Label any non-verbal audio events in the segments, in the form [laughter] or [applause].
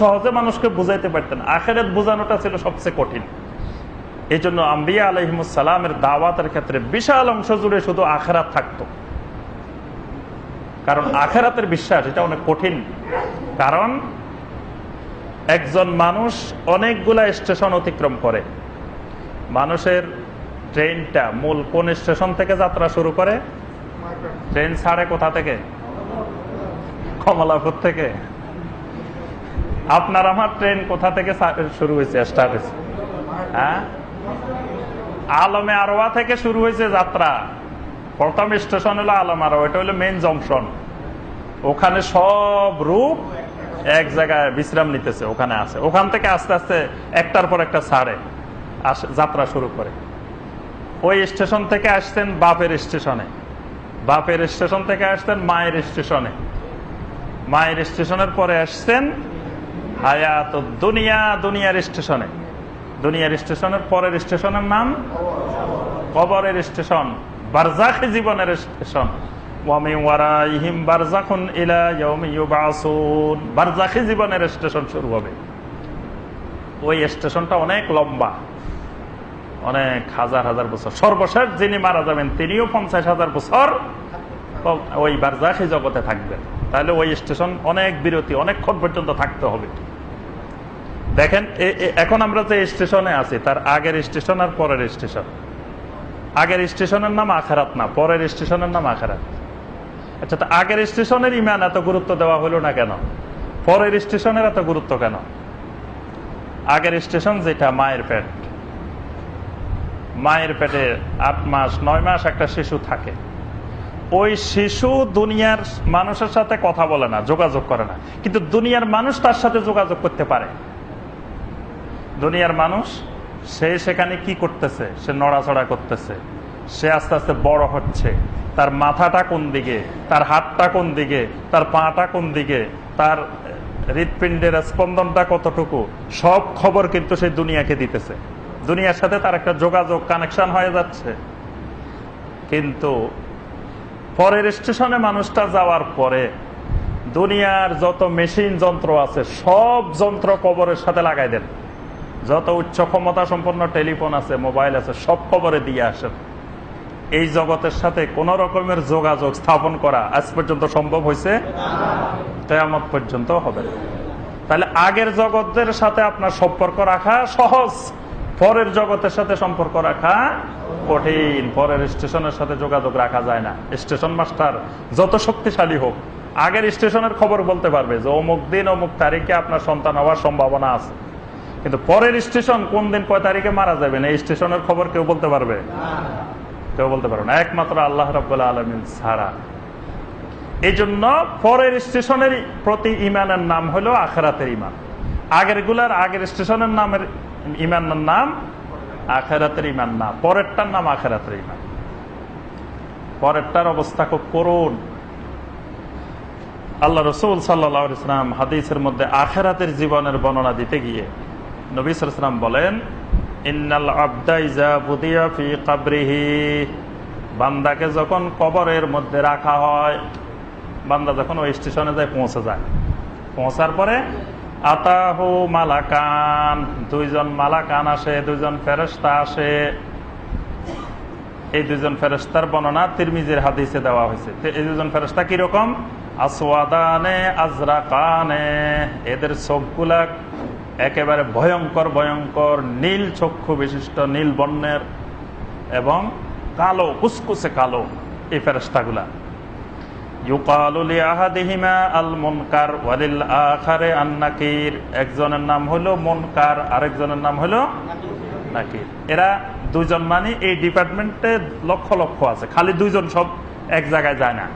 সহজে মানুষকে বুঝাইতে পারতেন। আখেরাত বোঝানোটা ছিল সবচেয়ে কঠিন। এই জন্য আম্বিয়া আলহিমুসালামের দাওয়াতের ক্ষেত্রে বিশাল অংশ জুড়ে শুধু আখেরাত থাকতো। কারণ আখেরাতের বিশ্বাস, এটা অনেক কঠিন। কারণ একজন মানুষ অনেকগুলা স্টেশন অতিক্রম করে। মানুষের ট্রেনটা মূল কোন স্টেশন থেকে যাত্রা শুরু করে? ট্রেন ছাড়ে কোথা থেকে? কমলাপুর থেকে। আপনার আমার ট্রেন কোথা থেকে শুরু হয়েছে? স্টার্ট হয়েছে। হ্যাঁ? আলমে আরোয়া থেকে শুরু হয়েছে যাত্রা। প্রথম স্টেশন হলো আলম আরোয়া এটা হলো মেন জংশন ওখানে সব রূপ এক জায়গায় বিশ্রাম নিতেছে, ওখানে আছে। ওখান থেকে আস্তে আস্তে একটার পর একটা ছাড়ে যাত্রা শুরু করে। ওই স্টেশন থেকে আসতেন বাপের স্টেশনে বাপের স্টেশন থেকে আসতেন মায়ের স্টেশনে মায়ের স্টেশনের পরে আসছেন হায়াত দুনিয়া, দুনিয়ার স্টেশনে। দুনিয়ার স্টেশনের পরের স্টেশনের নাম কবরের স্টেশন, বারজাখি জীবনের স্টেশন। জীবনের স্টেশন শুরু হবে। ওই স্টেশনটা অনেক লম্বা। অনেক হাজার হাজার বছর। সর্বশেষ যিনি মারা যাবেন, তিনিও পঞ্চাশ হাজার বছর ওই বারজাখি জগতে থাকবেন। তাহলে ওই স্টেশন অনেক বিরতি, অনেকক্ষণ পর্যন্ত থাকতে হবে। দেখেন এখন আমরা যে স্টেশনে আছি, তার আগের স্টেশন আর পরের স্টেশন। আগের স্টেশনের নাম আখারাত না, পরের স্টেশনের নাম আখারাত। আচ্ছা তো আগের স্টেশনের ইমান এত গুরুত্ব দেওয়া হলো না কেন? পরের স্টেশনের এত গুরুত্ব কেন? আগের স্টেশন যেটা, মায়ের পেট। মায়ের পেটে আট মাস, নয় মাস একটা শিশু থাকে। ওই শিশু দুনিয়ার মানুষের সাথে কথা বলে না, যোগাযোগ করে না। কিন্তু দুনিয়ার মানুষ তার সাথে যোগাযোগ করতে পারে। দুনিয়ার মানুষ, সে সেখানে কি করতেছে? সে নড়াচড়া করতেছে। সে আস্তে আস্তে বড় হচ্ছে। তার মাথাটা কোন দিকে? তার হাতটা কোন দিকে? তার পাটা কোন দিকে? তার হৃৎপিণ্ডের স্পন্দনটা কতটুকু? সব খবর কিন্তু সেই দুনিয়াকে দিতেছে। দুনিয়ার সাথে তার একটা যোগাযোগ কানেকশন হয়ে যাচ্ছে। কিন্তু পরের স্টেশনে মানুষটা যাওয়ার পরে দুনিয়ার যত মেশিন যন্ত্র আছে, সব যন্ত্র কবরের সাথে লাগাই দেন। যত উচ্চ ক্ষমতা সম্পন্ন টেলিফোন আছে, মোবাইল আছে, সব খবরে দিয়ে আসেন। এই জগতের সাথে কোন রকমের যোগাযোগ স্থাপন করা আজ পর্যন্ত সম্ভব হয়েছে? কেয়ামত পর্যন্ত হবে তাহলে আগের জগতের সাথে আপনার সম্পর্ক রাখা সহজ। পরের জগতের সাথে সম্পর্ক রাখা কঠিন। পরের স্টেশনের সাথে যোগাযোগ রাখা যায় না। স্টেশন মাস্টার যত শক্তিশালী হোক, আগের স্টেশনের খবর বলতে পারবে যে, অমুক দিন অমুক তারিখে আপনার সন্তান হওয়ার সম্ভাবনা আছে। কিন্তু পরের স্টেশন কোন দিন কয় তারিখে মারা যাবেন এই স্টেশনের খবর কেউ বলতে পারবে? কেউ বলতে পারবে না। একমাত্র আল্লাহ রবাহ আলমিন ছাড়া। এই জন্য পরের স্টেশনের প্রতি ইমানের নাম হলো আখেরাতের ইমান আগেরগুলার আগের স্টেশনের নামের ইমানের নাম আখেরাতের ইমান না। পরেরটার নাম আখেরাতের ইমান পরেরটার অবস্থা খুব করুন আল্লাহ রসুল সাল্লাহ ইসলাম হাদিসের মধ্যে আখেরাতের জীবনের বর্ণনা দিতে গিয়ে নবী সালাম বলেন, ইন্নাল আবদাইজা বান্দাকে যখন কবরের মধ্যে রাখা হয়, বান্দা যখন ওই স্টেশনে যায়, পৌঁছে যায়। পৌঁছার পরে আতাহু মালাকান, দুইজন মালাকান আসে, দুইজন ফেরস্তা আসে। এই দুজন ফেরস্তার বর্ণনা তিরমিজের হাদিসে দেওয়া হয়েছে। এই দুজন ফেরস্তা কীরকম? আসওয়াদানে, আজরাকানে। এদের চোখগুলা একেবারে ভয়ঙ্কর ভয়ঙ্কর নীল চক্ষু বিশিষ্ট নীল বর্ণের এবং কালো, কুসকুসে কালো এই ফেরস্তাগুলা একজনের নাম মনকার, আরেকজনের নাম এরা মানে এই ডিপার্টমেন্টে লক্ষ লক্ষ আছে, খালি দুইজন সব এক জায়গায় যায় না।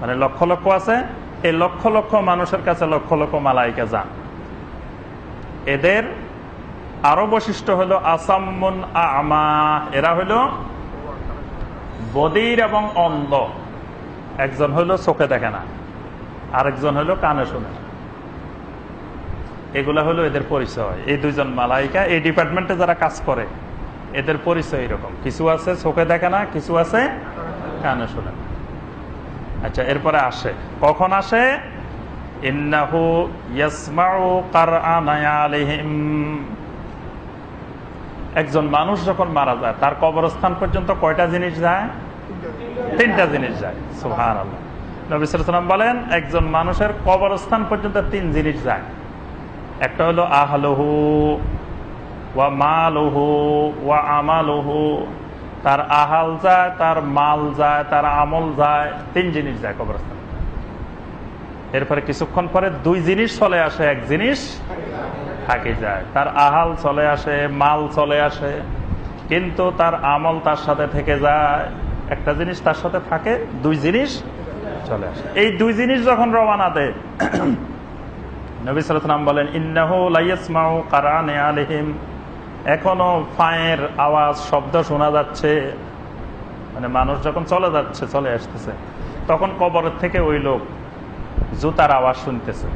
মানে লক্ষ লক্ষ আছে, এই লক্ষ লক্ষ মানুষের কাছে লক্ষ লক্ষ মালাইকা যান। এদের আরও বৈশিষ্ট্য হলো আসাম্মন আমা। এরা হলো বদির এবং অন্ধ। একজন হলো চোখে দেখে না, আরেকজন হলো কানে শুনে। এগুলা হলো এদের পরিচয়। এই দুইজন মালাইকা এই ডিপার্টমেন্টে যারা কাজ করে, এদের পরিচয় এরকম। কিছু আছে চোখে দেখে না, কিছু আছে কানে শুনে আচ্ছা এরপরে আসে। কখন আসে? একজন মানুষ যখন মারা যায়, তার কবরস্থান পর্যন্ত কয়টা জিনিস যায়? তিনটা জিনিস যায়। সুহান আল্লাহ বলেন, একজন মানুষের কবরস্থান পর্যন্ত তিন জিনিস যায়। একটা হলো আহলহু ওয়া মালহু ওয়া আমালহু। তার আহাল যায়, তার মাল যায়, তার আমল যায়, তিন জিনিস যায় কবরস্থান। এরপরে কিছুক্ষণ পরে দুই জিনিস চলে আসে, এক জিনিস থাকে যায়। তার আহাল চলে আসে, মাল চলে আসে, কিন্তু তার আমল তার সাথে থেকে যায়। একটা জিনিস তার সাথে থাকে, দুই জিনিস চলে আসে। এই দুই জিনিস যখন রওনা দেয়, নবী সালাম বলেন, ইন্নাহু লাইয়াসমাউ কারানে আলিহিম। এখনও ফায়ের আওয়াজ, শব্দ শোনা যাচ্ছে। মানে মানুষ যখন চলে যাচ্ছে, চলে আসতেছে, তখন কবরের থেকে ওই লোক জুতার আওয়াজ শুনতেছে।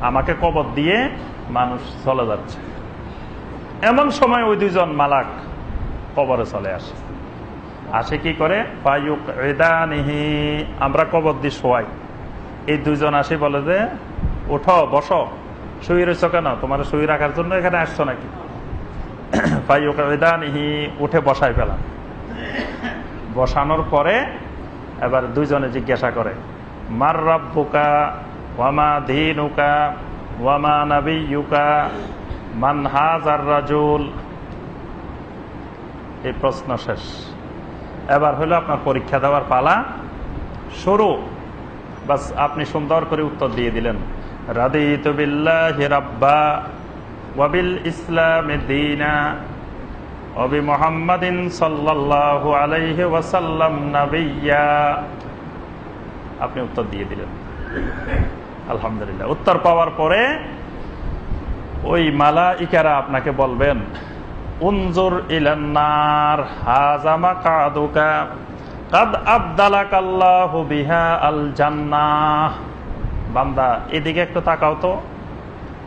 আমাকে কবর দিয়ে মানুষ চলে যাচ্ছে। এমন সময় ওই দুইজন মালাক কবরে চলে আসে। আসে কি করে? আমরা কবর দিয়ে শোয়াই। এই দুইজন আসি বলে যে উঠো বসো। শুয়ে রয়েছ কেন? তোমার শুয়ে রাখার জন্য এখানে আসছো নাকি? [clears throat] ফাইদানিহি উঠে বসাই পেলাম বসানোর পরে এবার দুইজনে জিজ্ঞাসা করে মার রব্বুকা, ওয়ামা ধিনুকা ওয়ামা নাবিয়ুকা, মান হাজার রাজুল। এই প্রশ্ন শেষ। এবার হলো আপনার পরীক্ষা দেওয়ার পালা শুরু। বাস আপনি সুন্দর করে উত্তর দিয়ে দিলেন। রাদিত বিল্লাহি রাব্বা ওয়াবিল ইসলাম দিনা অবি মোহাম্মদিন সাল্লাল্লাহু আলাইহি ওয়াসাল্লাম নাবিয়্যা আপনি উত্তর দিয়ে দিলেন। আলহামদুলিল্লাহ। উত্তর পাওয়ার পরে ওই মালা ইকারা আপনাকে বলবেন, উনজুর ইলান্নার হাজামা কাদুকা কাদ আবদালাকাল্লাহু বিহা আল জান্নাহ। বান্দা, এদিকে একটু তাকাও তো।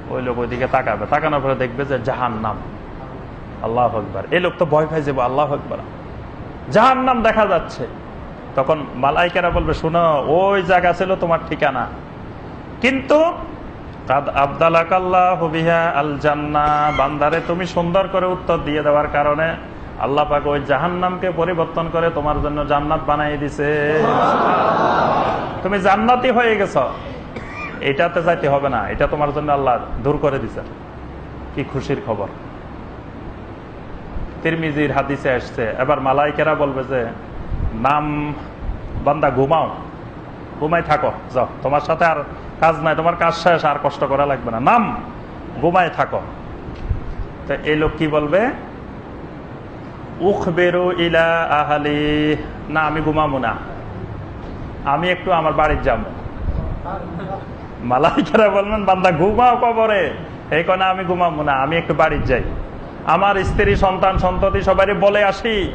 ওই লোক ওইদিকে তাকাবে। তাকানোর পরে দেখবে যে জাহান নাম আল্লাহ আকবর। এই লোক তো ভয় পাই যাব আল্লাহ আকবর। জাহান নাম দেখা যাচ্ছে। তখন মালাইকেরা বলবে, শোনো, ওই জায়গা ছিল তোমার ঠিকানা। কিন্তু বান্দারে তুমি সুন্দর করে উত্তর দিয়ে দেওয়ার কারণে আল্লাহ পাক ওই জাহান নামকে পরিবর্তন করে তোমার জন্য জান্নাত বানাই দিছে। তুমি জান্নাতি হয়ে গেছ। এটাতে যাইতে হবে না, এটা তোমার জন্য আল্লাহ দূর করে দিছে। কি খুশির খবর। তিরমিজির হাদিসে আসছে, এবার মালাইকেরা বলবে যে নাম বান্দা, ঘুমাও। ঘুমাই থাকো। যাও। তোমার সাথে আর কাজ নাই। তোমার কাজ শেষ, আর কষ্ট করা লাগবে না। নাম, ঘুমাই থাকো। তো এই লোক কি বলবে? উখ বেরো ইলা আহালি। না, আমি ঘুমাবো না। আমি একটু আমার বাড়ির যাব। মালাইকেরা বলবেন বান্দা, ঘুমাও কবরে। এই কনে আমি ঘুমাবো না। আমি একটু বাড়ির যাই। আমার স্ত্রী, সন্তান, সন্ততি সবাই বলে আসি।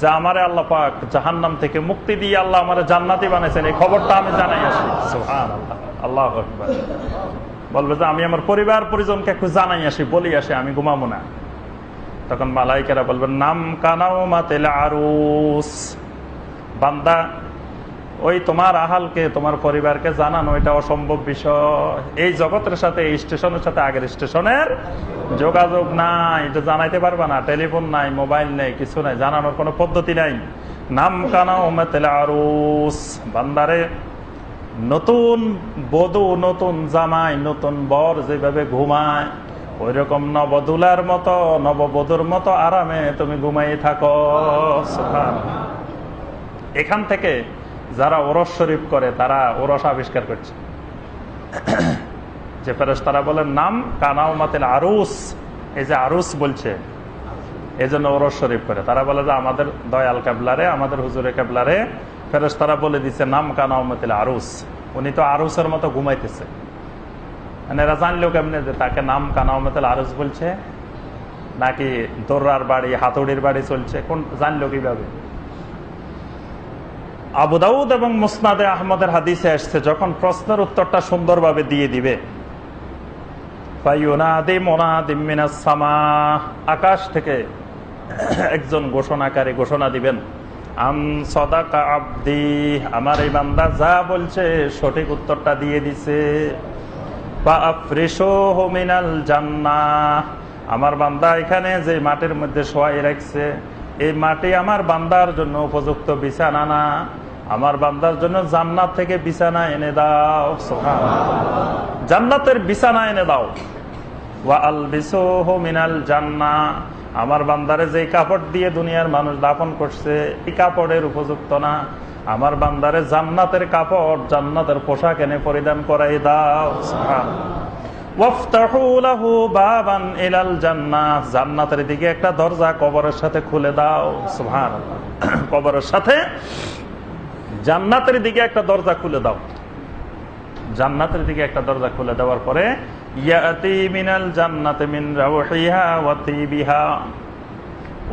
যে আমারে আল্লাহ পাক জাহান্নাম থেকে মুক্তি দিয়ে আল্লাহ আমার জান্নাতি বানাইছেন, এই খবরটা আমি জানাই আসি। আল্লাহ বলবে যে, আমি আমার পরিবার পরিজনকে একটু জানাই আসি, বলি আসি, আমি ঘুমাবো না। তখন মালাইকেরা বলবেন, নাম কানাও মাতেলা আরুস। বান্দা ওই তোমার আহালকে, তোমার পরিবারকে জানানো এটা অসম্ভব বিষয়। এই জগতের সাথে, এই স্টেশনের সাথে আগের স্টেশনের যোগাযোগ নাই, এটা জানাইতে পারবা না। টেলিফোন নাই, মোবাইল নেই, কিছু নাই, জানানোর কোনো পদ্ধতি নাই। নাম কানা আরুস। বান্দারে, নতুন বধু, নতুন জামাই, নতুন বর যেভাবে ঘুমায় ওই রকম নবদুলার মতো, নববধুর মতো আরামে তুমি ঘুমাই থাকো। এখান থেকে যারা ওরস শরীফ করে, তারা ওরস আবিষ্কার করছে। যে ফেরস তারা বলেন, নাম কানাও মাতিল আরুস। এই যে আরুস বলছে, এই জন্য ওরস শরীফ করে। তারা বলে যে, আমাদের দয়াল কাবলারে আমাদের হুজুরে কাবলারে ফেরস তারা বলে দিচ্ছে নাম কানাও মাতিল আরুস। উনি তো আরুসের মতো ঘুমাইতেছে। মানে এরা জানলেও কেমনে যে তাকে নাম কানাও মাতিল আরুস বলছে? নাকি দোর্রার বাড়ি, হাতুড়ির বাড়ি চলছে? কোন জানলো কীভাবে? আবু দাউদ এবং মুসনাদে আহমদের হাদিসে আসছে, যখন প্রশ্নের উত্তরটা সুন্দরভাবে দিয়ে দিবে। আকাশ থেকে একজন ঘোষণাকারী ঘোষণা দিবেন, আম আব্দি, আমার এই বান্দা যা বলছে সঠিক উত্তরটা দিয়ে দিছে। বা হোমিনাল আমার বান্দা এখানে যে মাটির মধ্যে শোয়াই রাখছে, এই মাটি আমার বান্দার জন্য উপযুক্ত বিছানা না। আমার বান্দার জন্য জান্নাত থেকে বিছানা এনে দাও জান্নাতের বিছানা এনে দাও। ওয়া আল মিনাল জান্না। আমার বান্দারে যে কাপড় দিয়ে দুনিয়ার মানুষ দাফন করছে, এই কাপড়ের উপযুক্ত না। আমার বান্দারে জান্নাতের কাপড়, জান্নাতের পোশাক এনে পরিধান করাই দাও জান্নাতের দিকে একটা দরজা কবরের সাথে খুলে দাও সুহান কবরের সাথে জান্নাতের দিকে একটা দরজা খুলে দাও। জান্নাতের দিকে একটা দরজা খুলে দেওয়ার পরে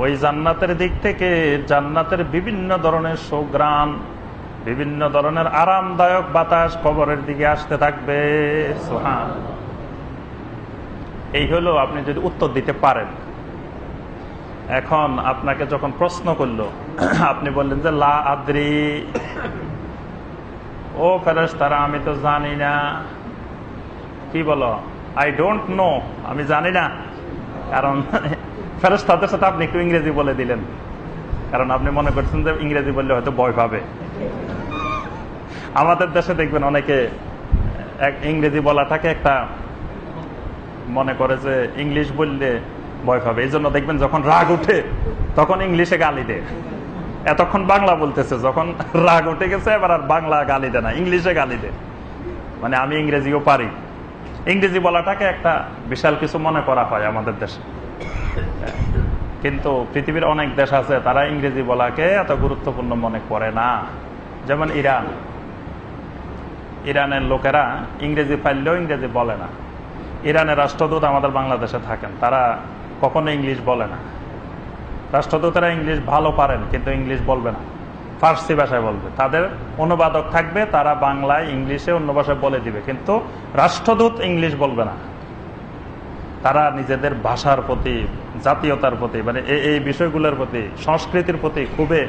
ওই জান্নাতের দিক থেকে জান্নাতের বিভিন্ন ধরনের সুগ্রাম বিভিন্ন ধরনের আরামদায়ক বাতাস কবরের দিকে আসতে থাকবে। সোহান এই হলো আপনি যদি উত্তর দিতে পারেন। এখন আপনাকে যখন প্রশ্ন করল, [clears throat] আপনি বললেন যে, লা আদ্রি। ও ফেরেস তারা আমি তো জানি না। কি বলো? আই ডোন্ট নো আমি জানি না। কারণ [laughs] ফেরেস তাদের সাথে আপনি একটু ইংরেজি বলে দিলেন। কারণ আপনি মনে করছেন যে, ইংরেজি বললে হয়তো ভয় পাবে। আমাদের দেশে দেখবেন অনেকে ইংরেজি বলাটাকে একটা মনে করে যে, ইংলিশ বললে ভয় পাবে। এই জন্য দেখবেন যখন রাগ উঠে, তখন ইংলিশে গালি দেয়। এতক্ষণ বাংলা বলতেছে, যখন রাগ উঠে গেছে, এবার আর বাংলা গালি দেয় না, ইংলিশে গালি দেয়। মানে আমি ইংরেজিও পারি। ইংরেজি বলাটাকে একটা বিশাল কিছু মনে করা হয় আমাদের দেশে। কিন্তু পৃথিবীর অনেক দেশ আছে, তারা ইংরেজি বলাকে এত গুরুত্বপূর্ণ মনে করে না। যেমন ইরান। ইরানের লোকেরা ইংরেজি পাইলেও ইংরেজি বলে না। ইরানের রাষ্ট্রদূত আমাদের বাংলাদেশে থাকেন। তারা কখনো ইংলিশ বলে না। রাষ্ট্রদূতেরা ইংলিশ ভালো পারেন, কিন্তু ইংলিশ বলবে না। ফার্সি ভাষায় বলবে। তাদের অনুবাদক থাকবে, তারা বাংলায় ইংলিশে অন্য ভাষায় বলে দিবে, কিন্তু রাষ্ট্রদূত ইংলিশ বলবে না। তারা নিজেদের ভাষার প্রতি, জাতীয়তার প্রতি মানে এই বিষয়গুলোর প্রতি, সংস্কৃতির প্রতি খুবই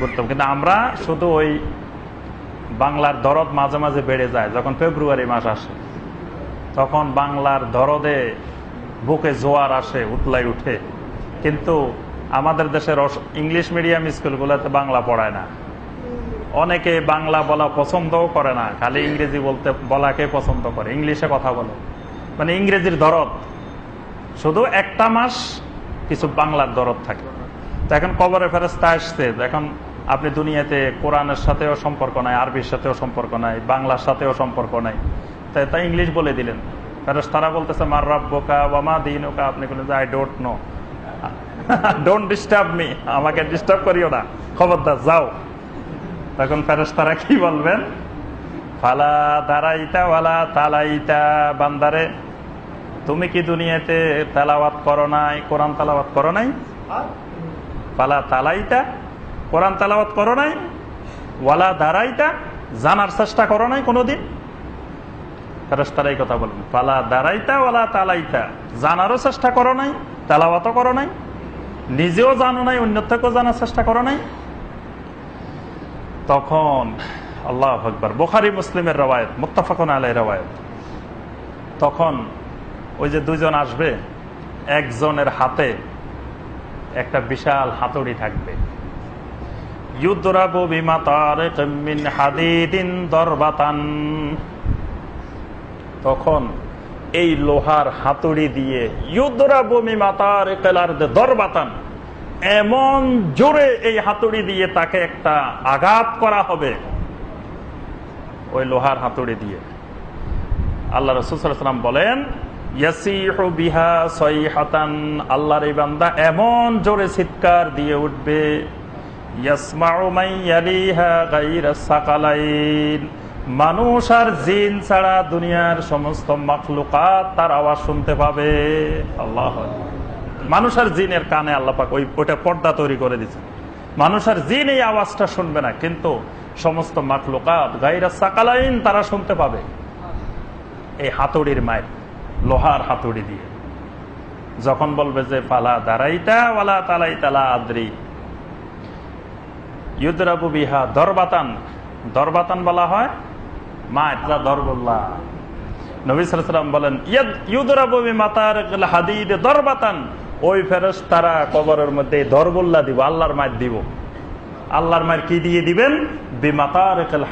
গুরুত্ব কিন্তু আমরা শুধু ওই বাংলার দরদ মাঝে মাঝে বেড়ে যায়, যখন ফেব্রুয়ারি মাস আসে। তখন বাংলার দরদে বুকে জোয়ার আসে, উতলাই উঠে। কিন্তু আমাদের দেশের ইংলিশ মিডিয়াম স্কুলগুলোতে বাংলা পড়ায় না। অনেকে বাংলা বলা পছন্দও করে না, খালি ইংরেজি বলতে, বলাকে পছন্দ করে, ইংলিশে কথা বলে। মানে ইংরেজির দরদ। শুধু একটা মাস কিছু বাংলার দরদ থাকে। তো এখন কবরে ফেরস্তা আসছে এখন আপনি দুনিয়াতে কোরআনের সাথেও সম্পর্ক নাই, আরবির সাথেও সম্পর্ক নাই, বাংলার সাথেও সম্পর্ক নাই। তাই তা ইংলিশ বলে দিলেন। তারা বলতেছে মার রাব্বকা বা মা দিন ওকা আপনি বলেন I don't know don't disturb me আমাকে ডিস্টার্ব করিও না। খবরদার যাও। তখন ফেরেস্তারা কি বলবেন? ফালা দাঁড়াইতা ওয়ালা তালাইতা। বান্দারে তুমি কি দুনিয়াতে তালাওয়াত করো নাই কোরআন তালাওয়াত করো নাই? পালা তালাইতা। কোরআন তালাওয়াত করো নাই? ওয়ালা দাঁড়াইতা জানার চেষ্টা করো নাই কোনোদিন? ফেরেস্তারা এই কথা বলেন। পালা দাঁড়াইতা, ওয়ালা তালাইতা। জানারও চেষ্টা করো নাই করো নাই। নিজেও জানো নাই জানার চেষ্টা করো নাই। তখন আল্লাহ আকবর, বোখারি, মুসলিমের রবায়ত মুত্তাফাকুন আলাই রবায়ত তখন ওই যে দুজন আসবে, একজনের হাতে একটা বিশাল হাতুড়ি থাকবে। ইউদ্রাবু বিমাতার হাদিদিন দরবাতান। তখন এই লোহার হাতুড়ি দিয়ে ইউদ্রাবু বিমাতার কেলার দরবাতান, এমন জোরে এই হাতুড়ি দিয়ে তাকে একটা আঘাত করা হবে। ওই লোহার হাতুড়ি দিয়ে। আল্লাহ রসুলাম বলেন আল্লাহর এই বান্দা এমন জোরে চিৎকার দিয়ে উঠবে মানুষ আর জিন ছাড়া দুনিয়ার সমস্ত মখলুকাত তার আওয়াজ শুনতে পাবে। আল্লাহ মানুষ আর জিনের কানে আল্লাপাক ওই ওইটা পর্দা তৈরি করে দিচ্ছে মানুষ আর জিন এই আওয়াজটা শুনবে না, কিন্তু সমস্ত মাকলুকাত গাইরা সাকালাইন তারা শুনতে পাবে। এই হাতুড়ির মায়ের, লোহার হাতুড়ি দিয়ে। যখন বলবে যে পালা দাঁড়াইতা তালাই তালা আদ্রি। ইউদরাবু বিহা দরবাতান। দরবাতান বলা হয় মা এটা দরবুল্লাহ। নবী বলেন দরবাতান। ওই ফেরস তারা কবরের মধ্যে দরবুল্লাহ দিব, আল্লাহর মায়ের দিব। আল্লাহর মায়ের কি দিয়ে দিবেন?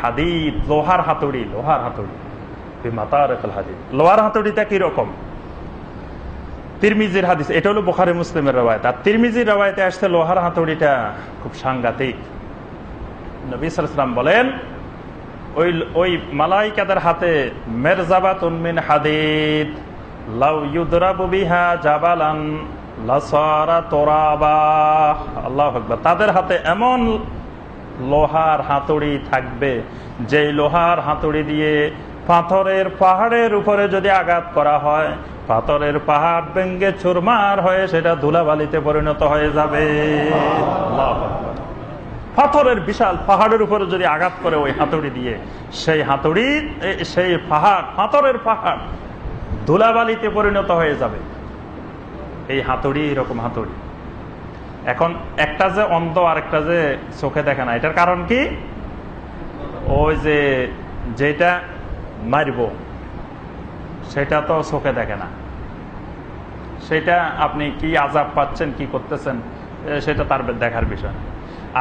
হাদিদ, লোহার হাতুড়ি লোহার হাতুড়ি। লোহার হাতুড়িটা কীরকম? তিরমিজির হাদিস, এটা হলো বোখারি মুসলিমের তিরমিজির আসছে লোহার হাতুড়িটা খুব সাংঘাতিক। নবী সালাম বলেন ওই ওই মালাইকাদের হাতে মেরজাবাত উন্মিন হাদিদ, লাউ ইউদরাবু বিহা জাবালান, লাসারা তোরাবা। আল্লাহ আকবার। তাদের হাতে এমন লোহার হাতুড়ি থাকবে, যেই লোহার হাতুড়ি দিয়ে পাথরের পাহাড়ের উপরে যদি আঘাত করা হয়, পাথরের পাহাড় ভেঙ্গে চুরমার হয়ে সেটা ধুলাবালিতে পরিণত হয়ে যাবে। আল্লাহু। পাথরের বিশাল পাহাড়ের উপরে যদি আঘাত করে ওই হাতুড়ি দিয়ে, সেই হাতুড়ি সেই পাহাড়, পাথরের পাহাড় ধুলাবালিতে পরিণত হয়ে যাবে। এই হাতুড়ি এরকম হাতুড়ি। এখন একটা যে অন্ধ আর একটা যে চোখে দেখে না, এটার কারণ কি? ওই যে যেটা মারব, সেটা তো চোখে দেখে না। সেটা আপনি কি আজাব পাচ্ছেন, কি করতেছেন সেটা তার দেখার বিষয়।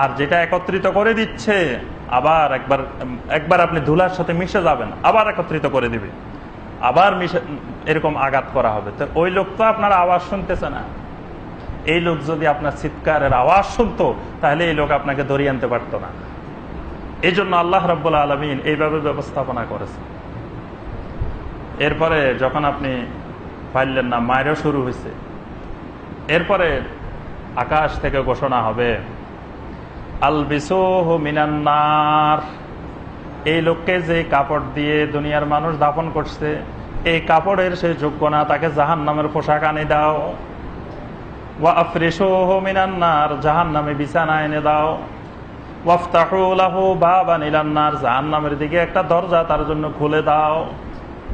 আর যেটা একত্রিত করে দিচ্ছে, আবার একবার একবার আপনি ধুলার সাথে মিশে যাবেন, আবার একত্রিত করে দিবে। আবার মিশে, এরকম আঘাত করা হবে। তো ওই লোক তো আপনার আওয়াজ শুনতেছে না। এই লোক যদি আপনার চিৎকারের আওয়াজ শুনতো, তাহলে এই লোক আপনাকে ধরিয়ে আনতে পারতো না। এই জন্য আল্লাহ রব্বুল্লা আলমিন এইভাবে ব্যবস্থাপনা করেছে। এরপরে যখন আপনি পাইলেন না মায়েরও শুরু হয়েছে, এরপরে আকাশ থেকে ঘোষণা হবে মিনান্নার এই লোককে যে কাপড় দিয়ে দুনিয়ার মানুষ দাপন করছে, এই কাপড়ের সে যোগ্য না, তাকে জাহান নামের পোশাক আনি দাও। ওয়া মিনান্নার জাহান নামে বিছানা এনে দাও। জাহান্নামের দিকে একটা দরজা তার জন্য খুলে দাও।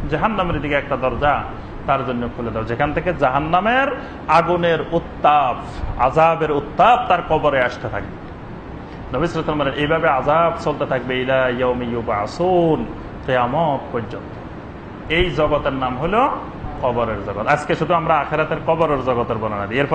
জাহান্নামের দিকে একটা দরজা তার জন্য খুলে দাও। যেখান থেকে জাহান্নামের আগুনের উত্তাপ আজাবের উত্তাপ তার কবরে আসতে থাকে। নবিসাম এইভাবে আজাব চলতে থাকবে, ইলা ইয়াউমি ইউবাসুন, কিয়ামত পর্যন্ত। এই জগতের নাম হলো কবরের জগৎ। আজকে শুধু আমরা আখেরাতের কবরের জগতের বর্ণনা দিই।